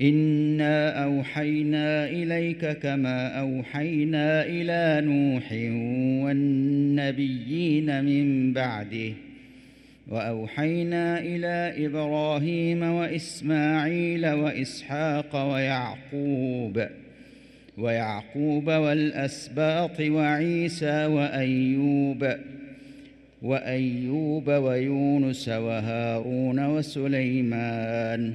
إنا أوحينا إليك كما أوحينا إلى نوح والنبيين من بعده واوحينا إلى إبراهيم واسماعيل واسحاق ويعقوب ويعقوب والاسباط وعيسى وايوب وايوب ويونس وهارون وسليمان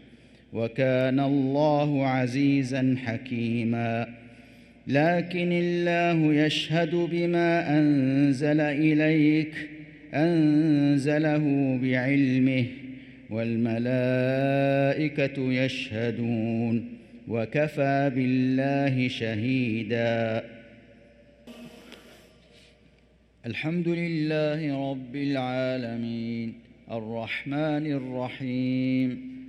وكان الله عزيزا حكيما. لكن الله يشهد بما أنزل إليك أنزله بعلمه والملائكة يشهدون وكفى بالله شهيدا. الحمد لله رب العالمين. الرحمن الرحيم.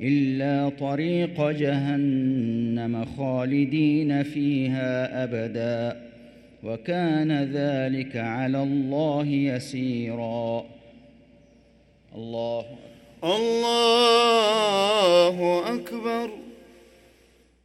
إلا طريق جهنم خالدين فيها أبدا وكان ذلك على الله يسيرا. الله الله أكبر.